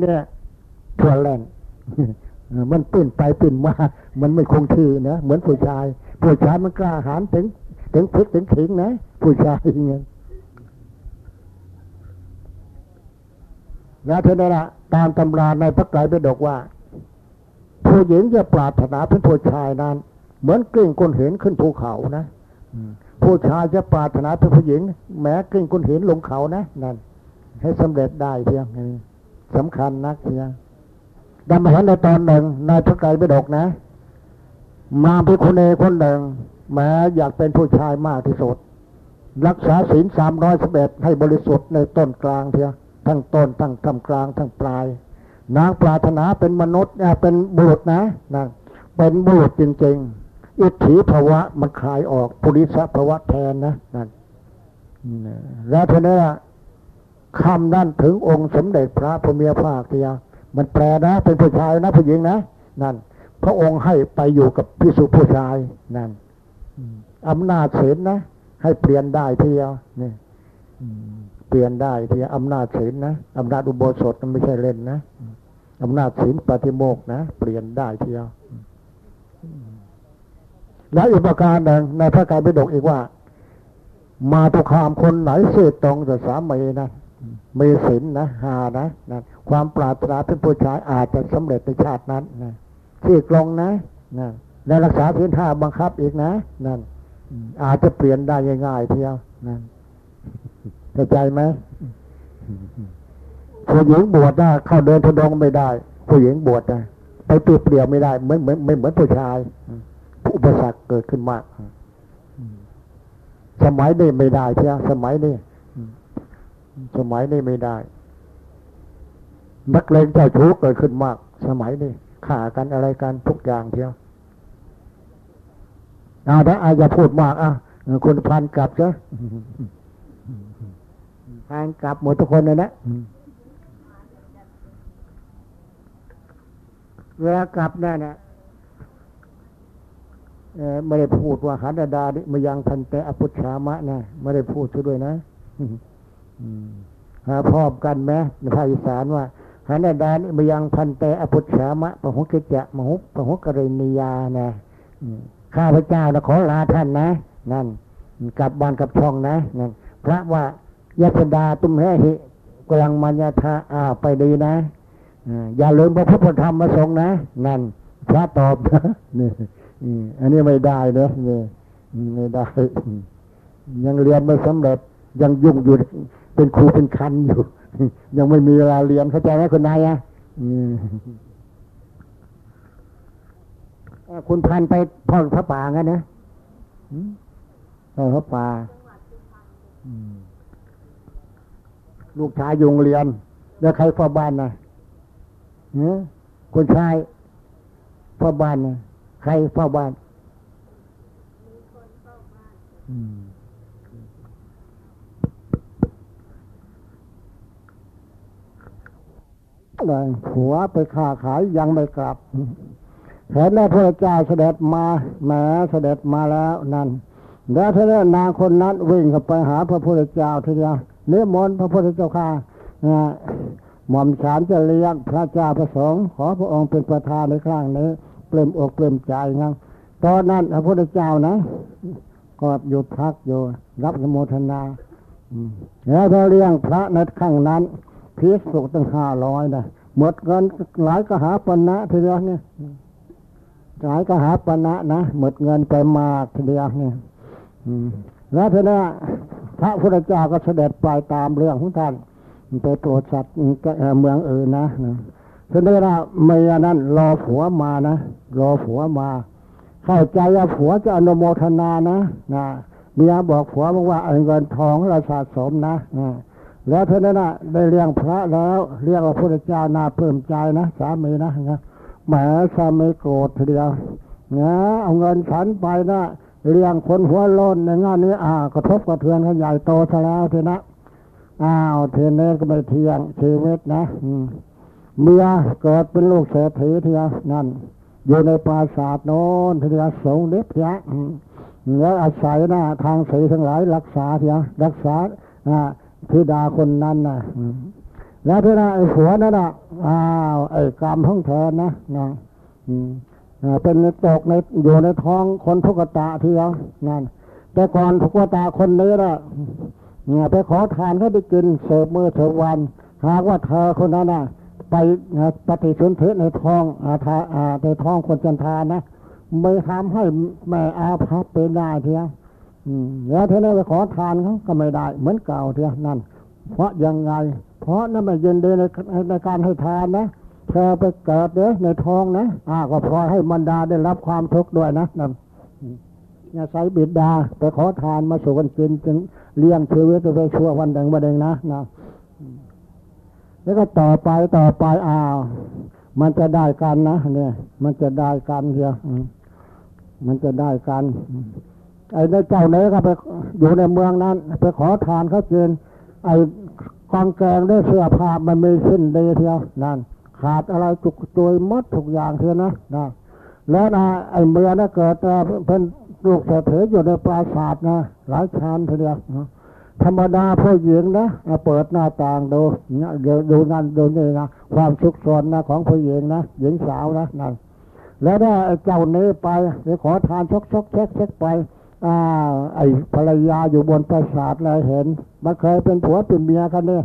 เนี่ยทั่วแรงมันปิ้นไปปิ้นมา มันไม่คงที่นะเหมือนผู้ชาย ผู้ชายมันกล้าหาญถึง ถึงพลิกถึงขิงนะ ผู้ชายอย่างเงี้ยแล้วเท่านั้นละตามตำราในพระไตรปิฎกว่า ผู้หญิงจะปรารถนาเป็นผู้ชายนั้น เหมือนกลิ้งก้นเห็นขึ้นภูเขานะผู้ชายจะปรารถนาเป็นผู้หญิง แม้กลิ้งก้นเห็นลงเขานะนั่นให้สำเร็จได้เพียงนี้ สำคัญนักเพียดำมาเห็นในตอนหนึ่งในพระไตรปิฎกนะ มาพิคุเนคนหนึ่งแม้อยากเป็นผู้ชายมากที่สุด รักษาศีลสามร้อยสิบเอ็ดให้บริสุทธิ์ในต้นกลางเพียทั้งต้นทั้งทำกลางทั้งปลาย นางปรารถนาเป็นมนุษย์เป็นบุรุษนะนางเป็นบุรุษจริง ๆ อิทธิภาวะมันคลายออก ปุริสภาวะแทนนะนั่นแล้วทีนี้ คำนั่นถึงองค์สมเด็จพระพุทธเมีภาคเทียมันแปลนะ เป็นผู้ชายนะผู้หญิงนะนั่น พระองค์ให้ไปอยู่กับพิสุผู้ชายนั่นอำนาจเสนนะ ให้เปลี่ยนได้เทียวนี่เปลี่ยนได้ที่อำนาจศีลนะอำนาจอุโบสถมันไม่ใช่เล่นนะอำนาจศีลปฏิโมกนะเปลี่ยนได้เทียวและอีกประการหนึ่งในพระกายไปดกอีกว่า มาทุกขามคนไหนเสดตรงจะสามีนะ มีศีลนะหานะนะความปรารถนาเป็นผู้ชายอาจจะสำเร็จในชาตินั้นนะที่กลงนะนะและรักษาศีลห้าบังคับอีกนะนั่นอาจจะเปลี่ยนได้ง่ายๆเทียวนั่นเข้าใจไหมผู้หญิงบวชได้เข้าเดินทุดงไม่ได้ ผู้หญิงบวชได้ไปเปรียบเปรียวไม่ได้เหมือนเหมือนไม่เหมือนผู้ชายอุปสรรคเกิดขึ้นมาก สมัยนี้ไม่ได้ใช่ไหมสมัยนี้ สมัยนี้ไม่ได้ นักเลงเจ้าชู้เกิดขึ้นมาก สมัยนี้ข่ากันอะไรกันทุกอย่างเทียวเอาถ้าอาจะพูดมาก อะคุณพันกลับซะทางกลับหมดทุกคนเลยนะเวลากลับนั่นนะไม่ได้พูดว่าหันดาดิมายังพันเตอปุชามะนะไม่ได้พูดช่วยด้วยนะ หาพร้อมกันไหมในภาคอีสานว่าหันดาดิมยังพันเตอปุชามะปะหุกิจะมหุปะหุกรินียานะข้าพเจ้านะขอลาท่านนะ นั่นกลับบ้านกับช่องนะนั่นพระว่ายศดาตุมแหหิกลังมัญญาธาอ้าไปดีนะอย่าลืมพระพุทธธรรมมาทรงนะ นั่น พระตอบนะนี่อันนี้ไม่ได้เนอะนี่ไม่ได้ ยังเรียนไม่สำเร็จยังยุ่งอยู่ เป็นครูเป็นคันอยู่ ยังไม่มีเวลาเรียนเข้าใจไหมคุณนายอะคุณพันไปพ่อพระป่างั้นนะพ่อพระป่าลูกชายยุงเรียน แล้วใครพ่อบ้านนะคนชายพ่อบ้านนะใครพ่อบ้าน เลยผัวไปค้าขายยังไม่กลับเห็นแม่พระเจ้าเสด็จมาแม้เสด็จมาแล้วนั่นแล้วท่านนางคนนั้นวิ่งเข้าไปหาพระพุทธเจ้าทีเดียวเนื้อมนพระพุทธเจ้าค่ะหม่อมฉันจะเลี้ยงพระเจ้าพระสงฆ์ขอพระองค์เป็นประธานในครั้งนี้เปลิมอกเปลิมใจนะตอนนั้นพระพุทธเจ้านะก็หยุดพักอยู่รับสมุทนาแล้วเราเลี้ยงพระในครั้งนั้น พิสุตั้งห้าร้อยนะหมดเงินหลายกหาปณะทีเดียวเนี่ยหลายกหาปณะนะหมดเงินไปมากทีเดียวเนี่ยแล้วทีนี้พระพุทธเจ้าก็เสด็จไปตามเรื่องของท่านไปโปรดสัตว์เมืองอื่นนะทีนี้นะเมียนั้นรอผัวมานะรอผัวมา เข้าใจว่าผัวจะอนุโมทนานะนะเมียบอกผัวบอกว่าเงินทองเราสะสมนะนะ แล้วเท่านั้นนะได้เลี้ยงพระแล้วเรียกว่าพระเจ้าน่าเพิ่มใจนะสามีนะนะแหมสามีโกรธทีเดียวนะเอาเงินฉันไปนะเลี้ยงคนหัวโลนในงานนี้อ่ากระทบกระเทือนกันใหญ่โตซะแล้วทีนะอ้าวเทนเนก็ไม่เที่ยงชีวิตนะเมียเกิดเป็นลูกเศรษฐีทีนั่น อยู่ในปราสาทโน้นทีเดียสงเล็บยะแล้วอาศัยนะทางสีทั้งหลายรักษาเถียรักษาอ่า ธิดาคนนั้นนะแล้วที่นั่นไอ้ผัวนั่นน่ะอ้าวไอ้กรรมของเธอนะนะอ่าเป็นตกในอยู่ในท้องคนทุกตะทีเดียวนั่น แต่ก่อนทุกตะคนนี้น่ะเนี่ยไปขอทานเขาได้กินเสิร์ฟมือเสิร์ฟวันหากว่าเธอคนนั้นน่ะ ไปปฏิสนธิในท้องอาทาอาในท้องคนจันทานนะไม่ทำให้แม่อาภัพเป็นได้เทียวอืม แล้วเธอได้ไปขอทานเขาก็ไม่ได้ เหมือนเก่าเทียวนั่น เพราะยังไง เพราะนั่นไม่ยินดีในในการให้ทานนะเธอไปเกิดเด้อในท้องนะอ่าก็พลอยให้บรรดาได้รับความทุกข์ด้วยนะนั่นอย่าใส่บิดาไปขอทานมาสู่กันกินจึงเลี้ยงชีวิตไปชั่ววันหนึ่งวันหนึ่งนะนะแล้วก็ต่อไปต่อไปอ้าวมันจะได้กันนะเนี่ย มันจะได้กันเดียวอืมมันจะได้กันอื ไอ้ในเจ้าเนี้ก็ไปอยู่ในเมืองนั้น ไปขอทานเขากินไอ้กองแกงได้เสื้อผ้ามันไม่สิ้นเดีเทียวนั่นขาดอะไรจุกจุยมดทุกอย่างเทียนะนะแล้วนะไอ้เมืองนะเกิดเป็นลูกเศรษฐีอยู่ในปราสาทนะหลายชานทีเดียวธรรมดาผู้หญิงนะเปิดหน้าต่างดูเนี่ยดี๋ยวดูนั่นดูนี่นะความสุขสนนะของผู้หญิงนะหญิงสาวนะนั่นแล้วได้เจ้านี้ไปไปขอทานชกชกเช็คเช็คไป อ่าไอ้ภรรยาอยู่บนปราสาทเลยเห็น มันเคยเป็นผัวเป็นเมียกันเนี่ย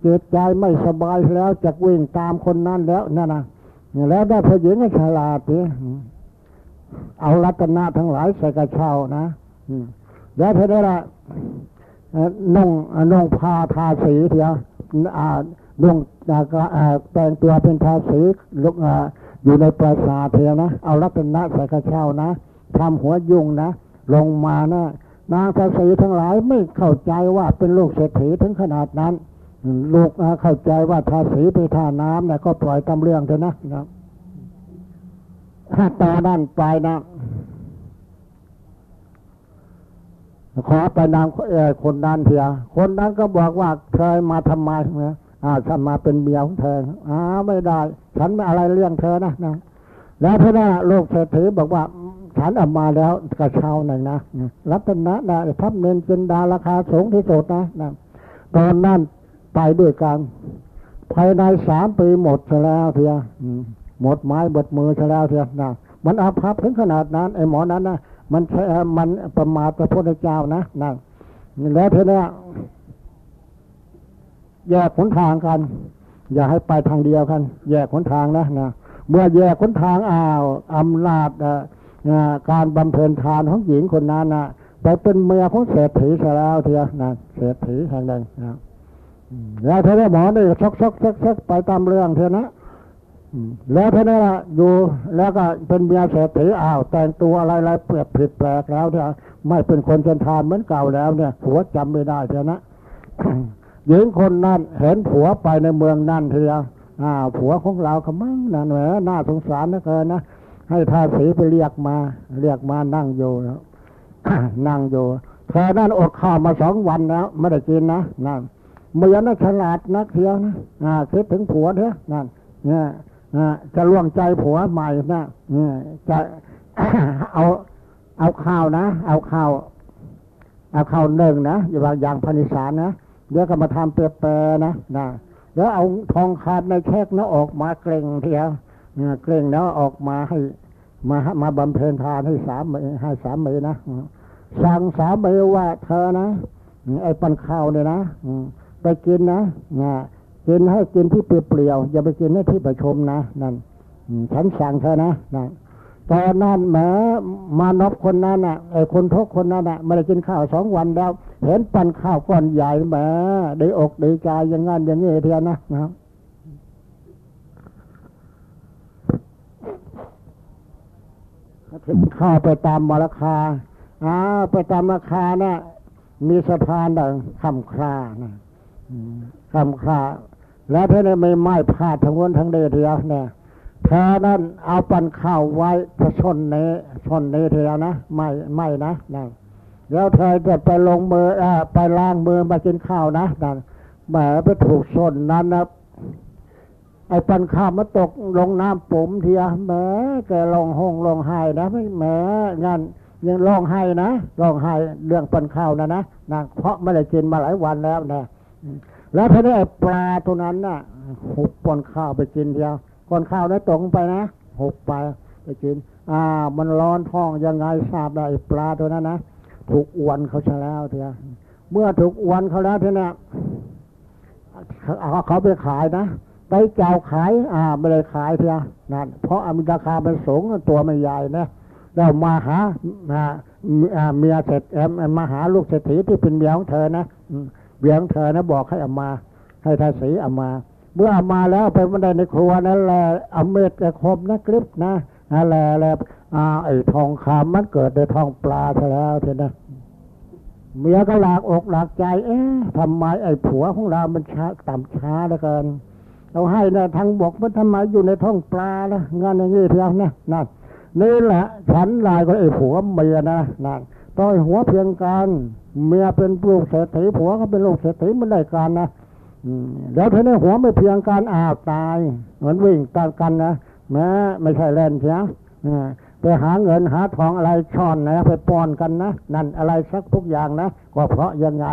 เจิตใจไม่สบายแล้วจะวิ่งตามคนนั้นแล้วนั่นนะแล้วได้ผู้หญิงให้ฉลาดทีเอารัตนะทั้งหลายใส่กระเช้านะแล้วเธอได้ละเอ่อนุ่งอ่านุ่งผ้าทาสีเถียวอ่านุ่งอ่าก็อ่าแต่งตัวเป็นทาสีลุกอ่าอยู่ในปราสาทเทียวนะ เอารัตนะใส่กระเช้านะทำหัวยุ่งนะ ลงมานะนางทาสีทั้งหลายไม่เข้าใจว่าเป็นลูกเศรษฐีถึงขนาดนั้น ลูกเข้าใจว่าทาสีไปท่าน้ำเนี่ยก็ปล่อยตำเรื่องเถอะนะนะถ้าตาด้านปลายนะ ขอไปนามคนนั้นเถียคนนั้นก็บอกว่าเคยมาทำไมนะอ่าฉันมาเป็นเมียของเธออ้าไม่ได้ ฉันไม่อะไรเรื่องเธอนะนะแล้วพระนาโลกเศรษฐีบอกว่า ฉันเอามาแล้วกระเช้าหนึ่งนะรัตนะนะทับเมนจินดาราคาสูงที่สุดนะนะตอนนั้นไปด้วยกันภายในสามปีหมดซะแล้วเถียอืมหมดไม้หมดมือซะแล้วเถียนะมันอาภัพถึงขนาดนั้นไอ้หมอนั้นนะมันมันประมาทพระพุทธเจ้านะนะแล้วเธอเนี่ยแยกขนทางกัน อย่าให้ไปทางเดียวกัน แยกขนทางนะนะเมื่อแยกขนทางอ้าวอำนาจอ่ การบำเพ็ญทานของหญิงคนนั้นนะไปเป็นเมียของเศรษฐีซะแล้วเทียนะเศรษฐีแห่งหนึ่งนะแล้วเธอได้หมอได้ชกชกชกชกไปตามเรื่องเธอนะแล้วเธอได้ละอยู่แล้วก็เป็นเมียเศรษฐีอ้าว แต่งตัวอะไรอะไรเปลี่ยนผิดแปลกแล้วเธอไม่เป็นคนเชนทานเหมือนเก่าแล้วเนี่ยผัวจำไม่ได้เธอนะหญิงคนนั้นเห็นผัวไปในเมืองนั่นเดียอ่าผัวของเราขมั่งนั่นแหละน่าสงสารนะเกินนะ ให้ทาสีไปเรียกมา เรียกมานั่งอยู่แล้วนั่งอยู่เธอนั่นอดข้าวมาสองวันแล้ว ไม่ได้กินนะนั่นเมียน่ะฉลาดนักเทียนะอ่าคิดถึงผัวเถอะนั่นเนี่ยจะล่วงใจผัวใหม่นะเนี่ยจะเอาเอาข้าวนะ เอาข้าวเอาข้าวหนึ่งนะอย่าว่าอย่างพนิสารนะเดี๋ยวก็มาทำเปรย์นะนะแล้วเอาทองคำในแคกนะออกมาเกรงเทียว เนี่ยเกรงแล้วออกมาให้มามาบำเพ็ญทานให้สามให้สามเมนะสั่งสามเมว่าเธอนะไอ้ปันข้าวเนี่ยนะไปกินนะนะกินให้กินที่เปลี่ยวๆอย่าไปกินให้ที่ประชมนะนั่นฉันสั่งเธอนะนั่นตอนนั้นแหมมานพคนนั้นน่ะไอ้คนทุกคนนั้นน่ะไม่ได้กินข้าวสองวันแล้ว เห็นปันข้าวก้อนใหญ่แหมได้อกได้ใจอย่างงั้นอย่างนี้เทียนะนะครับ ถึงเข้าไปตามราคาอ้าวไปตามราคานะ่ะมีสะพานดังคำครานะอืมคำคราแล้วเธอเนี่ยไม่ไม้พาดทั้งวนทั้งเดียวเดียวเนี่ยเธอนั่นเอาปันข้าวไว้ทะชนเนชนเนเดียวนะไม่ไม่นะนั่นแล้วเธอจะไปลงมือเออไปล้างมือมากินข้าวนะนั่นแหมไปถูกชนนั้นนะ ไอ้ปันข้าวมาตกลงน้ำปุ๋มเทียแหมแกลองห้องลองไห้นะไม่แหมงานยังร้องไห้นะร้องไห้เรื่องปันข้าวนะนะนะเพราะไม่ได้กินมาหลายวันแล้วนะแล้วทีนี้ไอ้ปลาตัวนั้นน่ะหุบปนข้าวไปกินเดียวก้อนข้าวได้ตกไปนะหุบไปไปกิน อ่า มันร้อนท้องยังไงทราบได้ไอ้ปลาตัวนั้นนะถูกอวนเขาชะแล้วเถอะเมื่อถูกอวนเขาแล้วทีนี้เอาเขาไปขายนะ ไปเจ้าขายอ่าไม่ได้ขายเถอะนั่นเพราะอมีราคาเป็นสูงตัวไม่ใหญ่นะแล้วมาหาเมียเสร็จแอมมาหาลูกเศรษฐีที่เป็นเมียของเธอนะเมียของเธอนะบอกให้เอามา ให้ทาสีเอามา เมื่อเอามาแล้วไปมันได้ในครัวนั่นแหละอาเม็ดกระคมนะกริบนะอะไรอะไรอ่าไอ้ทองคำมันเกิดในทองปลาซะแล้วเถอะนะเมียก็หลากอกหลากใจ เอ๊ะทำไมไอ้ผัวของเรามันช้าต่ำช้าเหลือเกิน เราให้นะทางบอกว่าทำไมอยู่ในท้องปลาละงานอย่างนี้เพียงนะนั่นนี่แหละฉันลายก็ไอ้ผัวเมียนะนั่นต้อยหัวเพียงกันเมียเป็นลูกเศรษฐีผัวก็เป็นลูกเศรษฐีมันได้การนะแล้วทีนี้หัวไม่เพียงการอ้าวตายเหมือนวิ่งกันกันนะแม้ไม่ใช่เล่นเชียไปหาเงินหาทองอะไรช่อนนะไปป้อนกันนะนั่นอะไรสักทุกอย่างนะก็เพราะยังไง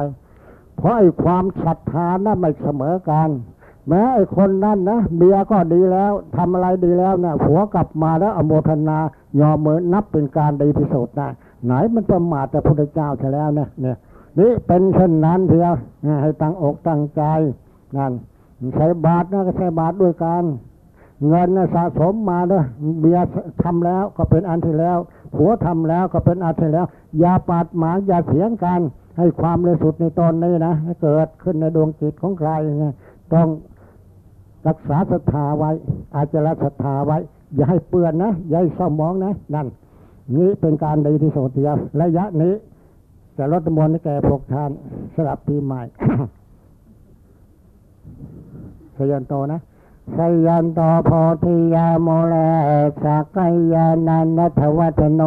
เพราะไอ้ความศรัทธานะไม่เสมอกัน แม้ไอ้คนนั่นนะเมียก็ดีแล้วทำอะไรดีแล้วนะผัวกลับมาแล้วอโมทนายอมเมือนับเป็นการดีที่สุดนะไหนมันประมาทแต่พระเจ้าใช่แล้วนะเนี่ยนี่เป็นเช่นนั้นเทียวให้ตั้งอกตั้งใจนั่นใช้บาทนะก็ใช้บาทด้วยกันเงินนะสะสมมาเนะเบียทำแล้วก็เป็นอันที่แล้วผัวทำแล้วก็เป็นอันที่แล้ว อย่าปาดหมาอย่าเสียงกัน ให้ความเลยสุดในตอนนี้นะให้เกิดขึ้นในดวงจิตของใครต้อง รักษาศรัทธาไว้ อาจจะรักศรัทธาไว้ อย่าให้เปื้อนนะ อย่าให้เศร้ามองนะ นั่น นี้เป็นการดีที่สุดเดียวระยะนี้จะลดมนต์ให้แก่พวกท่านสลับปีใหม่สยันโตนะสยันโตโพธิยาโมเลสักยานันนทวัฒโน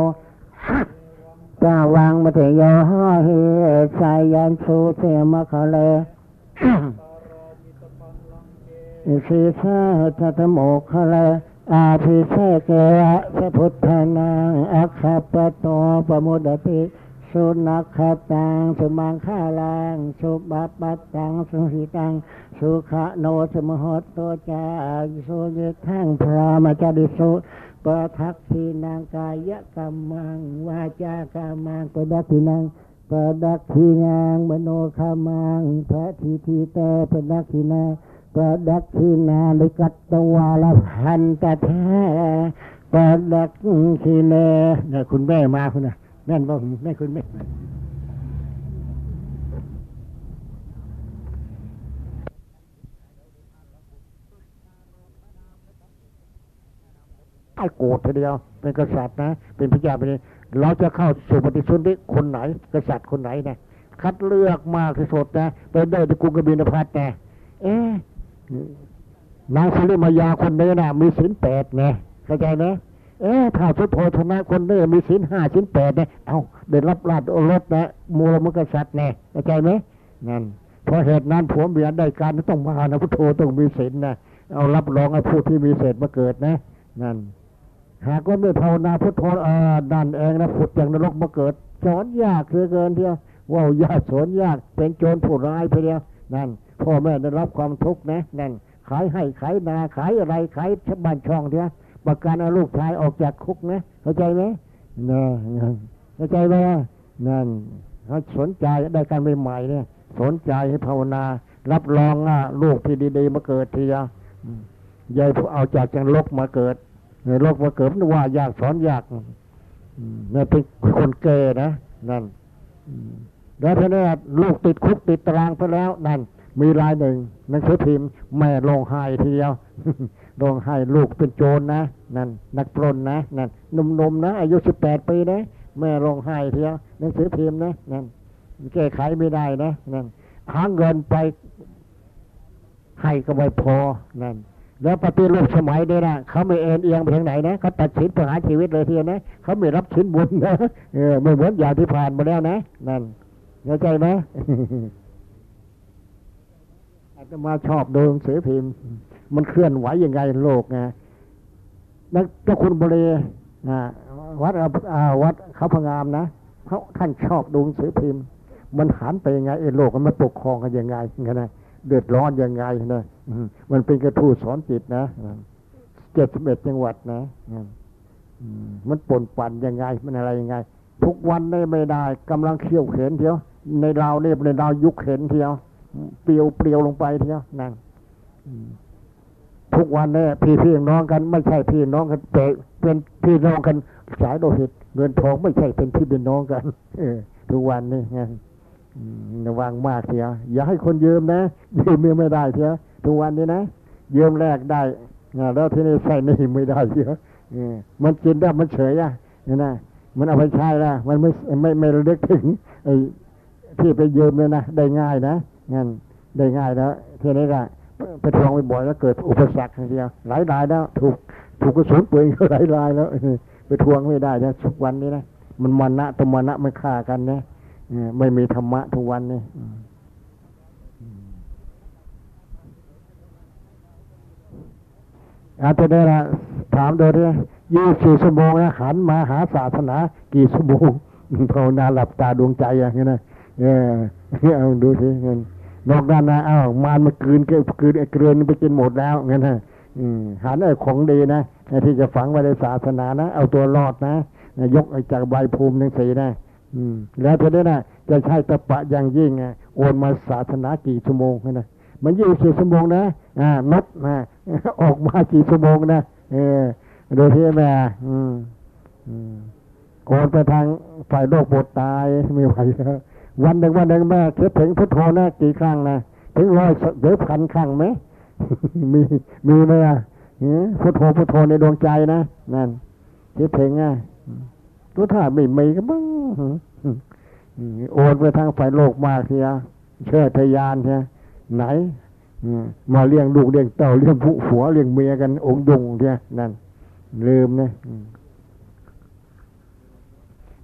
จาวังมัทโยหเฮสายันสุเสมะคะเล สีสาทัตโมคะเลอาภิเศกเกะสพุทธนาอัคคปโตปมุดติสุนัขตังสมังฆาลังสุบัปปัตตังสุหิตัง สุขโนสมหตโตจาสุยิทังพระมจดิสุปทักทีนางกายกรรมังวาจากรรมังปดักทีนางปดักทีนางมโนคามังพระทีทีเตปดักทีนาง ปดักทีนาลิกัตตวาลพันตะแท้ปดักทีเนเนี่ยคุณแม่มาคุณนะแม่นบอกแม่คุณแม่ไอ้โกรธทีเดียว เป็นกษัตริย์นะ เป็นพระเจ้าไปเลยเราจะเข้าสู่ปฏิสุนธิคนไหน กษัตริย์คนไหนนะคัดเลือกมากที่สุดนะ ไปได้ที่กรุงกบินพัทนะ เอ๊ นางสุริมายาคนนี้นะมีศีลแปดไงเข้าใจไหมเอ๊ะถ้าสุโธธนะคนนี้มีศีลห้าศีลแปดเนี่ยเอาได้รับราชโอรสนะมูลมกษัตริย์เนี่ยเข้าใจไหมนั่นเพราะเหตุนั้นผัวเมียได้การต้องมานะพุทโธต้องมีศีลนะเอารับรองให้ผู้ที่มีเศษมาเกิดนะนั่นหากว่าไม่ภาวนาพุทโธดันเองนะผุดอย่างนรกมาเกิดสอนยากเหลือเกินเดียวว่ายากสอนยากเป็นโจรผู้ร้ายไปเดียว นั่นพ่อแม่ได้รับความทุกข์นะนั่นขายให้ขายนาขายอะไรขายชบ้านช่องเดียประกันเอาลูกชายออกจากคุกนะเข้าใจไหมนะเข้าใจไหมนั่นเขาสนใจได้การใหม่ๆเนี่ย สนใจให้ภาวนา รับรองอะลูกที่ดีๆมาเกิดทีอะยายเอาจากจังลกมาเกิดในโลกมาเกิดมันว่ายากสอนยากนี่เป็นคนเกนะนั่น แล้วท่านนี้ลูกติดคุกติดตารางไปแล้วนั่นมีรายหนึ่งหนังสือพิมพ์แม่ลงไห้ทีเดียวร้องไห้ลูกเป็นโจรนะนั่นนักปล้นนะนั่นหนุ่มๆนะ อายุสิบแปดปีนะแม่ร้องไห้เทียวหนังสือพิมพ์นะนั่นแก้ไขไม่ได้นะนั่นหาเงินไปให้ก็ไม่พอนั่นแล้วปฏิรูปสมัยนี้นะเขาไม่เอ็นเอียงไปทางไหนนะเขาตัดสินประหารชีวิตเลยทีเดียวนะเขาไม่รับชิ้นบุญนะเออไม่เหมือนอย่างที่ผ่านมาแล้วนะนั่น เข้าใจไหมอาจจะมาชอบดูหนังสือพิมพ์ มันเคลื่อนไหวยังไงโลกไงนักเจ้าคุณบริวัดวัดเขาพงามนะเขาท่านชอบดูหนังสือพิมพ์ มันหันไปยังไงไอ้โลกมันปกครองกันยังไงไงนะเดือดร้อนยังไงนะมันเป็นกระทู้สอนจิตนะเจ็ดสิบเอ็ดจังหวัดนะมันปนปั่นยังไง มันอะไรยังไง ทุกวันได้ไม่ได้กำลังเขี่ยวเข็นเทียว ในเราเนี่ยในเรายุคเข็นเทียวเปลียวเปลียวลงไปเทียวนั่นทุกวันเนี่ยพี่พี่น้องกัน ไม่ใช่พี่น้องกันเป็นพี่น้องกัน สายโลหิตเงินทองไม่ใช่เป็นพี่เป็นน้องกัน เออ ทุกวันนี่ไงระวังมากเสียอย่าให้คนยืมนะยืมไม่ได้เสียทุกวันนี้นะยืมแรกได้แล้วที่นี่ใส่นี่ไม่ได้เสียมันกินได้มันเฉยอะนี่นะมันเอาไปใช้ละมันไม่ไม่ไม่ระลึกถึงไอ ที่ไปยืมเลยนะได้ง่ายนะงั้นได้ง่ายแล้วเทีนี้ก็ไปทวงบ่อยแล้วเกิดอุปสรรคทีเดียวหลายรายแล้ว ถูกถูกกระสุนปืนหลายรายแล้วไปทวงไม่ได้นะทุกวันนี้นะมันมันะตมันะมันฆ่ากันนะไม่มีธรรมะทุกวันนี่อาจจะได้ละถามโดยที่ยี่สี่ชั่วโมงนะหันมาหาศาสนา กี่ชั่วโมงภาวนาหลับตาดวงใจอย่างนี้นะ เออเอาดูสิเงินนอกด้านนะเอ้ามารมากืนเกืนไอ้เกลือนไปกินหมดแล้วเงี้ยนะหันไอ้ของดีนะที่จะฝังไว้ในศาสนานะเอาตัวรอดนะยกไอ้จากใบภูมิทั้งสีนะแล้วจะได้นะจะใช้ตะปะอย่างยิ่งโอนมาศาสนากี่ชั่วโมงนะมันยี่สิบชั่วโมงนะอ่านดนะออกมากี่ชั่วโมงนะเออโดยที่แม่อืมอืมโอนไปทางฝ่ายโลกบทตายไม่ไหวแล้ว วันหนึ่งวันหนึ่งแม่คิดถึงพุทโธนะกี่ครั้งนะถึงร้อยเดือพันครั้งไหมมีมีไหมอะพุทโธพุทโธในดวงใจนะนั่นคิดถึงอะตัวถ้าไม่มีก็บ้างโอนไปทางฝ่ายโลกมากเทียเชื่อทยานเทียไหนมาเลี้ยงลูกเลี้ยงเต่าเลี้ยงผู้ผัวเลี้ยงเมียกันองค์ดงเทียนั่นลืมนะ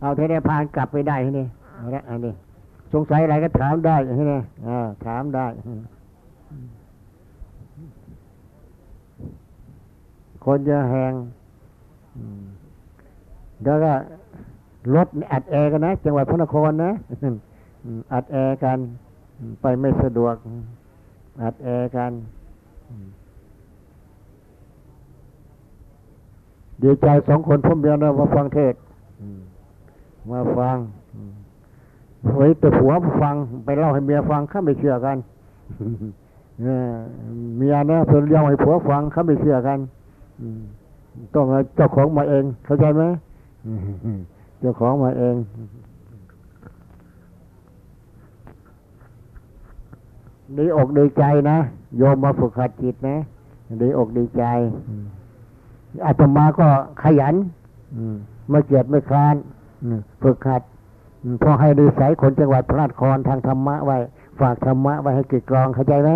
เอาเทได้พานกลับไปได้ที่นี่เอาละอันนี้ สงสัยอะไรก็ถามได้ใช่ไหมถามได้ คนจะแหงแล้วก็รถอัดแอร์กันนะ จังหวัดพระนครนะอัดแอร์กัน ไปไม่สะดวก อัดแอร์กันดีใจสองคนพ่อเมียนมาฟังเทศมาฟัง เฮ้ยแต่ผัวฟังไปเล่าให้เมียฟังข้าไม่เชื่อกันเมียนะเพื่อนเล่าให้ผัวฟังข้าไม่เชื่อกันต้องเจ้าของมาเอง เข้าใจไหมเจ้าของมาเองดีอกดีใจนะโยมมาฝึกหัดจิตนะดีอกดีใจอาตมาก็ขยันไม่เกียดไม่คลานฝึกหัด พอให้ดีใสคนจังหวัดพระนครทางธรรมะไว้ ฝากธรรมะไว้ให้กิจกรองเข้าใจไหม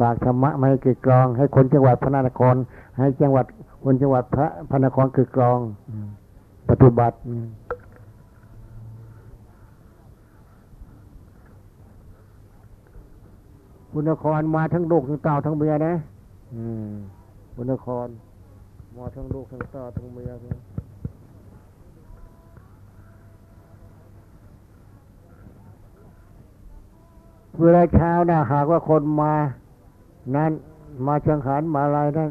ฝากธรรมะมาให้กิจกรอง ให้คนจังหวัดพระนคร ให้จังหวัดคนจังหวัดพระพระนครกิจกรองปฏิบัติคุณนครมาทั้งลูกทั้งเต่าทั้งเมียนะคุณนครมาทั้งลูกทั้งเต่าทั้งเมีย เวลาเช้านะหากว่าคนมานั้นมาชังหันมาอะไรนั้น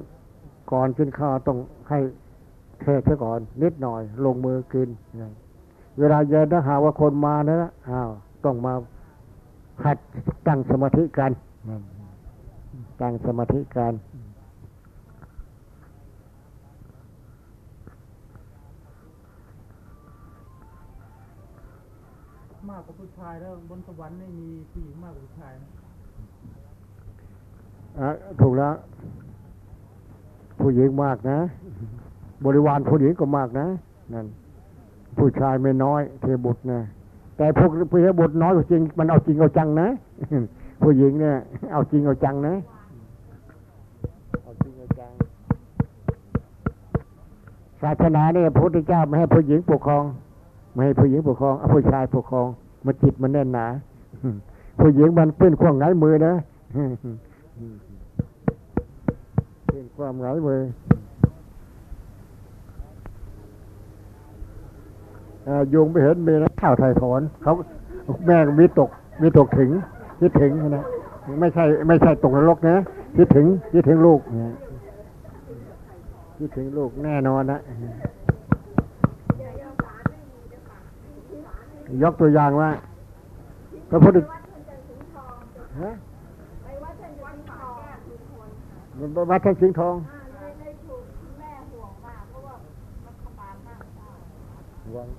ก่อนกินข้าวต้องให้เทศซะก่อน นิดหน่อย ลงมือกิน เวลาเย็นถ้าหากว่าคนมานะอ้าวต้องมาหัดตั้งสมาธิกันตั้งสมาธิกันากกว่าผู้ชายแล้วบนสวรรค์ไม่มีผู้หญิงมากกว่าผู้ชายอะถูกแล้ว ผู้หญิงมากนะ บริวารผู้หญิงก็มากนะนั่นผู้ชายไม่น้อย เทบุตรนะแต่พวกผู้เทบุตรน้อยจริง มันเอาจริงเอาจังนะผู้หญิงเนี่ย เอาจริงเอาจังนะเอาจริงเอาจังศาสนาเนี่ยพระพุทธเจ้าไม่ให้ผู้หญิงปกครอง ไม่ให้ผู้หญิงปกครองเอาผู้ชายปกครอง มันจิตมันแน่นหนาผู้หญิงมันเป็นความไงมือนะเป็นความไงมือโยงไปเห็นเมนะข้าวไทยถอนเขาแม่มีตกมีตกถึงคิดถึงนะไม่ใช่ ไม่ใช่ตกนรกนะคิดถึงคิดถึงลูกคิดถึงลูกแน่นอนนะ ยกตัวอย่างว่าพระพุทธฮะวัดท่านสิงห์ทองหวัง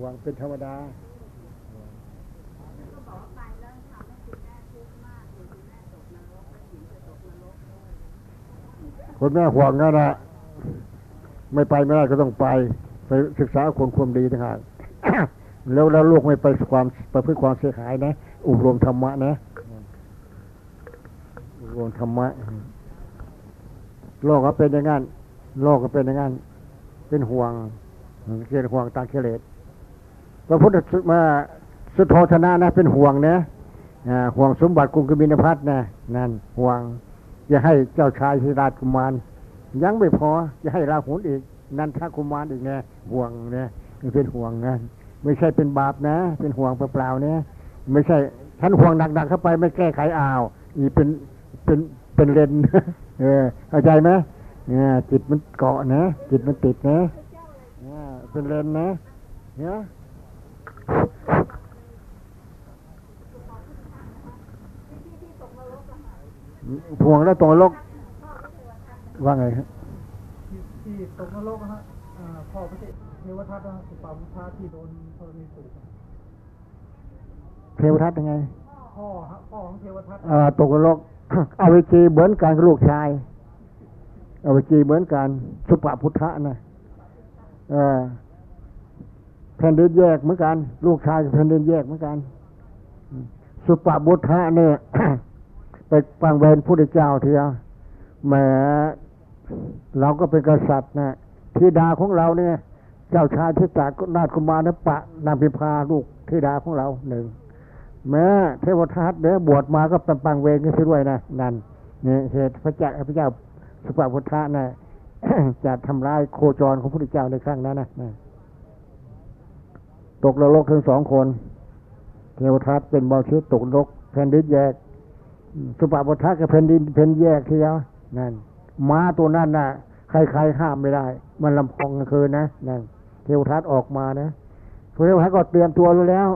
หวังเป็นธรรมดาคนแม่ห่วงนั่นแหละไม่ไปไม่ได้ก็ต้องไป ไปศึกษาคนความดีต่างหาก แล้วแล้วลูกไม่ไปความไปเพื่อความเสียหายนะอบรมธรรมะนะอบรมธรรมะโลกก็เป็นอย่างนั้นโลกก็เป็นอย่างนั้นเป็นห่วงเกิดห่วงตามกิเลสพระพุทธมาสุโธธนะนะเป็นห่วงนะห่วงสมบัติกรุงกบินพัฒนะนั่นห่วงจะให้เจ้าชายสิราชกุมาร ยังไม่พอจะให้ราหุลอีก นันทกุมารอีกเนี่ยห่วงนี่เป็นห่วงนะ ไม่ใช่เป็นบาปนะ เป็นห่วงเปล่าๆเนี่ยไม่ใช่ฉันห่วงหนักๆเข้าไปไม่แก้ไขอ้าวอีเป็นเป็นเป็นเลนเออเข้าใจไหมเนี่ยจิตมันเกาะนะ จิตมันติดนะเนี่ยเป็นเลนนะเนี่ยห่วงแล้วตรงนรกว่าไงฮะที่ที่ตกนรกฮะอ่าพ่อพระเท วทัตนะฮะสุปาพุทธะที่โดนธรณีสูบเทวทัตยังไงพ่อฮะพ่อของเทวทัตอ่าตกนรกเอาวิจีเหมือนกันกับลูกชายเอาวิจีเหมือนกันสุปาพุทธะนะเออแผ่นดินแยกเหมือนกัน ลูกชายกับแผ่นดินแยกเหมือนกันสุปาพุทธะเนี่ยไปฟังเวรพุทธเจ้าเถอะแหมเราก็เป็นกษัตริย์นะธิดาของเราเนี่ย เจ้าชายทิตานาถกุมารนปะนางพิพาลูกธิดาของเราหนึ่งแม้เทวทัตเนี่ยบวชมาก็เป็นปังเวรกันด้วยนะนั่นเนี่เหตุพระเจ้าพระเจ้าสุภาพุทธะนะจะทำลายโคจรของพระพุทธเจ้าในครั้งนั้นนะนะตกนรกทั้งสองคน เทวทัตเป็นบอชิตตกนรกแผ่นดินแยก สุภาพุทธะกับแผ่นดินแผ่นแยกเทียวนั่นม้าตัวนั้นน่ะ ใครๆห้ามไม่ได้ มันลำพองกลางคืนนะนั่น เทวทัตออกมานะเทวทัตก็เตรียมตัวรู้แล้ว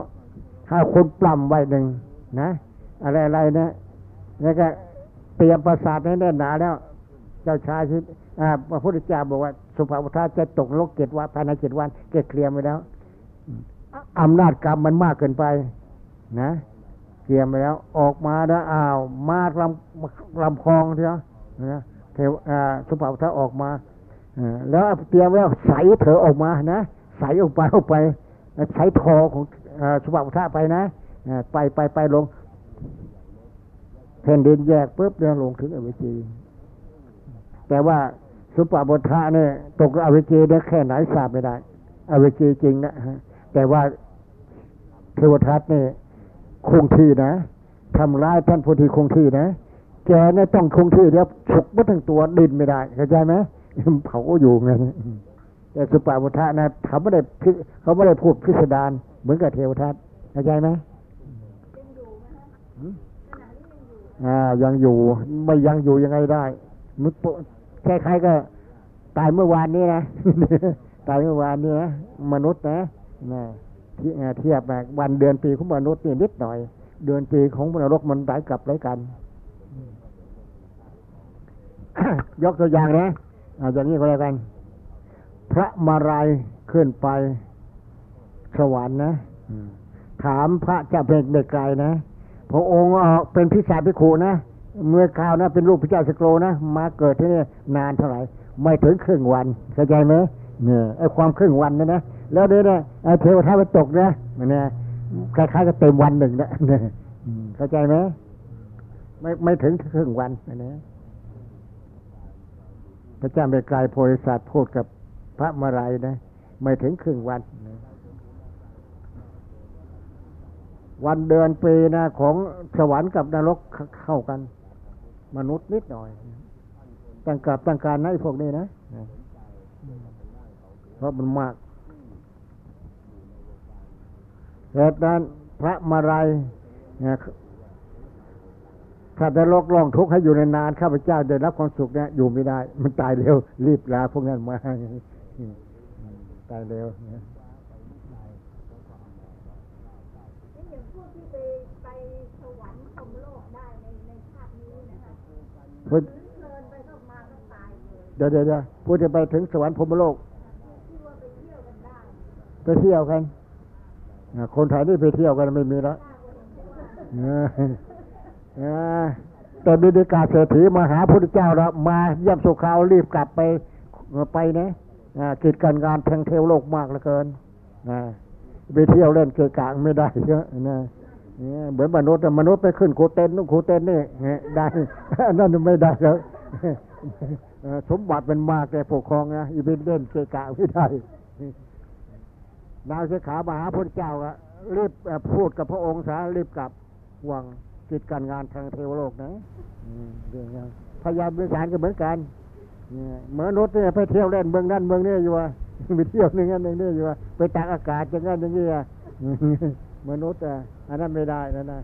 ถ้าคนปล้ำไว้หนึ่งนะ อะไรอะไรนะแล้วก็เตรียมประสาทให้แน่นหนาแล้ว เจ้าชายที่อ่าพระพุทธเจ้าบอกว่า สุภาพบุตรจะตกนรกเจ็ดวันภายในเจ็ดวันเกเคลียร์ไปแล้วอำนาจกรรมมันมากเกินไป นะเคลียร์ไปแล้ว ออกมาแล้วอ้าวมาลำลำคลองเถอะนะเทวอ่าสุภาพบุตรออกมา แล้วเตรียมแล้วใสเถอออกมานะใสออกไปออกไปใช้ทอของสุภาพบุตรไปนะไปไปไปลงแผ่นดินแยกปุ๊บเดินลงถึงอเวจี แต่ว่าสุภาพบุตรเนี่ยตกอเวจีได้แค่ไหนทราบไม่ได้อเวจีจริงนะฮะแต่ว่าเทวทัตเนี่ยคงที่นะทำร้ายท่านพุทธิคงที่นะ แกเนี่ยต้องคงที่เดี๋ยวฉกมาทั้งตัวดินไม่ได้เข้าใจไหม เผาอยู่ไงแต่สุปาพุทธะนะเขาไม่ได้พิเขาไม่ได้พูดพิสดารเหมือนกับเทวทัตเข้าใจไหมหืมอ่า ยังอยู่ ไม่ยังอยู่ยังไงได้มุดคล้ายๆก็ ตายเมื่อวานนี้นะตายเมื่อวานนี้นะมนุษย์นะนะที่อ่าเทียบแบบวันเดือนปีของมนุษย์นี่นิดหน่อย เดือนปีของมนุษย์มันหลายกลับหลายกัน ยกตัวอย่างนะ อาอย่างนี้ก็แล้วกัน พระมาลัยขึ้นไปสวรรค์นะถามพระเจ้าเพกเด็กไกลนะพระองค์เป็นพิสาพิคูนะเมื่อคราวนะเป็นลูกพระเจ้าสโกรนะมาเกิดที่นี่นานเท่าไหร่ ไม่ถึงครึ่งวันเข้าใจไหมเนี่ยไอ้ความครึ่งวันนะนะแล้วเดี๋ยนะไอ้เทวทัตไปตกนะเนี่ยคล้ายๆกับเต็มวันหนึ่งนะเข้าใจไหมไม่ไม่ถึงครึ่งวันนะนะ พระเจ้าเมกลายโพธิสัตว์พูดกับพระมาลัยนะ ไม่ถึงครึ่งวันวันเดือนปีนะของสวรรค์กับนรกเข้ากัน มนุษย์นิดหน่อยตั้งกับตั้งการนะไอ้พวกนี้นะเพราะมันมากเหตุนั้นพระมาลัย นะสัตว์นรกร้องทุกข์ให้อยู่ในนานข้าพเจ้าได้รับความสุขเนี่ยอยู่ไม่ได้ มันตายเร็ว รีบลาพวกนั้นมาตายเร็วเนี่ยนี่อย่างพวกที่ไปไปสวรรค์พรหมโลกได้ในในชาตินี้นะคะพูดเดี๋ยวเดี๋ยวพูดจะไปถึงสวรรค์พรมโลก ไปเที่ยวกันได้ไปเที่ยวกันคนไทยนี่ไปเที่ยวกันไม่มีแล้ว เออเออแต่บิดิกาเศรษฐีมาหาพระพุทธเจ้าแล้วมาเยี่ยมสุขาวรีบกลับไปไปนะอ่ากิจการงานแทงเทวโลกมากเหลือเกินอ่าไปเที่ยวเล่นเกะกะไม่ได้เยอะนะเนี่เหมือนมนุษย์มนุษย์ไปขึ้นโคเต้นนู่นโคเต้นนี่เนี่ยได้นั่นไม่ได้แล้วสมบัติมันมากแต่ปกครองนะอีเป็นเล่นเกะกะไม่ได้นางเสขามาหาพระเจ้าอะรีบพูดกับพระองค์สารีบกลับหวัง กิจการงานทางเทวโลกนะเรื่องนี้พยายามบริสารก็เหมือนกันเหมือนรถเนี่ยไปเที่ยวเล่นเมืองนั้นเมืองนี้อยู่ว่าไปเที่ยวนึ่งนั้นนึ่งนี้อยู่ว่าไปตากอากาศอย่างนั้นอย่างนี้อะมนุษย์อะอันนั้นไม่ได้นะนะ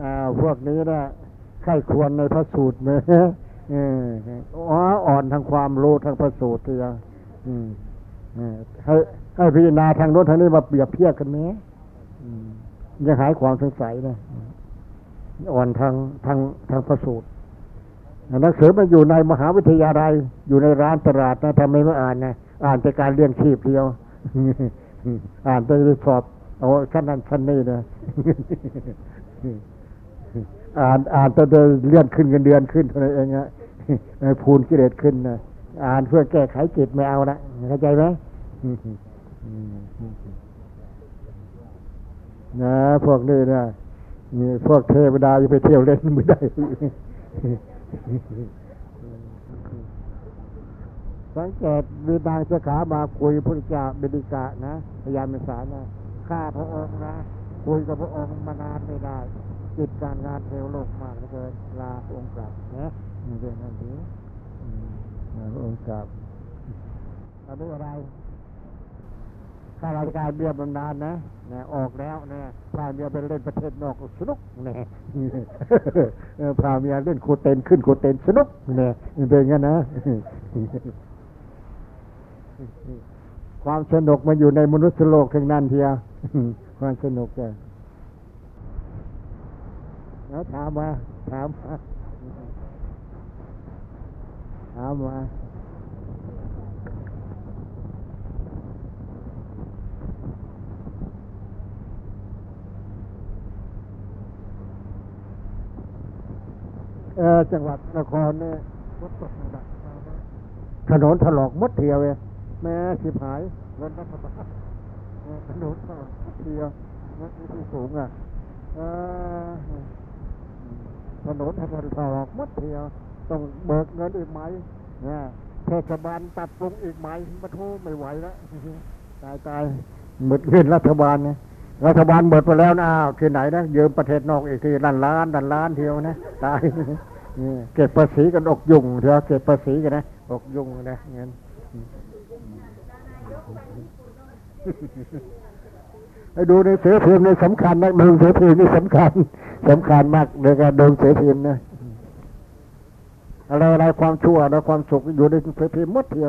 อ่าพวกนี้นะใครควรในพระสูตรไหมเอออ๋ออ่อนทางความรู้ทางพระสูตรเดียวอืมเออให้ให้พิจารณาทางโน้นทางนี้มาเปรียบเทียบกันไหม จะหายความสงสัยนะอ่อนทางทางทางพระสูตรหนังสือมันอยู่ในมหาวิทยาลัย อยู่ในร้านตลาดนะทำไมไม่อ่านนะอ่านแต่การเลี้ยงชีพเดียว อ่านไปสอบเอาชั้นนั้นชั้นนี้นะอ่านอ่านแต่เดินเลื่อนขึ้นเงินเดือนขึ้นเท่านั้นเองฮะพูนกิเลสขึ้นนะอ่านเพื่อแก้ไขจิตไม่เอาละเข้าใจไหม นะพวกนี้นะมีพวกเทวดาจะไปเที่ยวเล่นไม่ได้สังเกตมีนางสาขามาคุยพุทธเจ้าเบดิกะนะพยามเป็นสานะข้าพระองค์นะ คุยกับพระองค์มานานไม่ได้กิจการงานเทวโลกมากเหลือเกินลาพระองค์กลับนะนี่เรื่องนั้นดีอืมลาพระองค์กลับอันนี้อะไร ข้าราชการเบี้ยบำนาญนะนะออกแล้วนะพาเมียไปเล่นประเทศนอกสนุกนะพาเมียเล่นโคเตนขึ้นโคเตนสนุกนะเป็นองนั้นนะ ความสนุกมันอยู่ในมนุษย์โลกทั้งนั้นเทียความสนุกอะแล้วถามมาถามมาถามมา จังหวัดนครเนี่ยรถตกหนักถนนถลอกมดเทียวเลยแม่สิบหายรถรัฐบาลถนนถลอกมดเทียวรถที่สูงอะถนนถนนถลอกมดเทียวต้องเบิกเงินอีกไหมเนี่ยเทศบาลปรับปรุงอีกไหมมาโทูไม่ไหวแล้วตายตายหมดเงินรัฐบาลเนี่ย รัฐบาลหมดไปแล้วนะที่ไหนนะยืมประเทศนอกอีกทีล้านล้านล้านล้านเที่ยวนะตายนี่เก็บภาษีกันอกยุ่งเถอะเก็บภาษีกันนะอกยุ่งนะเงินให้ดูในเสือพิมพ์ในสำคัญนะดูเสือพิมพ์นี่สำคัญสำคัญมากในการดูเสือพิมพ์นะอะไรอะไรความชั่วและความสุขอยู่ในเสือพิมพ์หมดเทีย